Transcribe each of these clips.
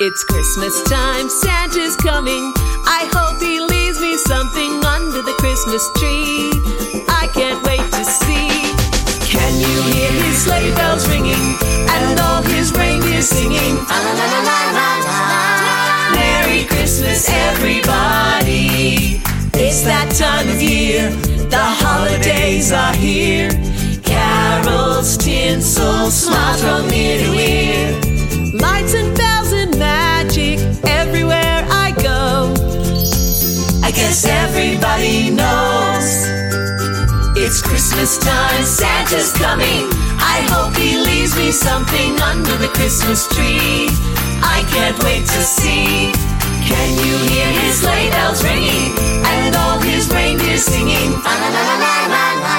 It's Christmas time, Santa's coming. I hope he leaves me something under the Christmas tree. I can't wait to see. Can you hear his sleigh bells ringing and all his reindeer singing? La la la la la la. Merry Christmas, everybody. It's that time of year, the holidays are here. Carols, tinsel, smiles from ear to ear. Lights and bells guess everybody knows it's Christmas time, Santa's coming. I hope he leaves me something under the Christmas tree. I can't wait to see. Can you hear his sleigh bells ringing and all his reindeer singing? La la la la la la.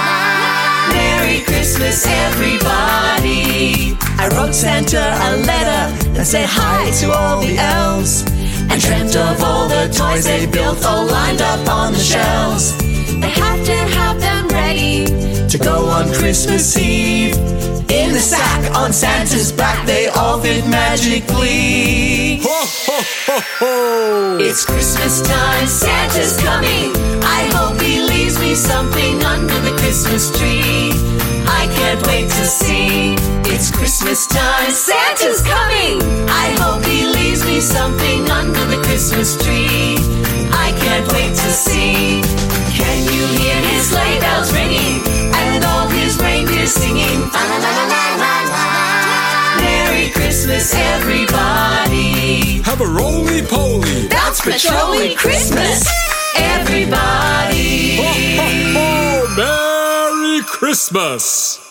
Merry Christmas, everybody. I wrote Santa a letter said hi to all the elves and dreamt of all the toys they built all lined up on the shelves. They have to have them ready to go on Christmas Eve. In the sack on Santa's back, they all fit magically. Ho, ho, ho, ho! It's Christmas time, Santa's coming. I hope he leaves me something under the Christmas tree. I can't wait to see. It's Christmas time, Santa's coming. I hope he leaves me something under the Christmas tree. I can't wait to see. Can you hear his sleigh bells ringing and all his reindeer singing? La la la la la la. Merry Christmas, everybody. Have a roly poly! That's Patrolling Christmas, everybody. Ho, ho, ho! Merry Christmas!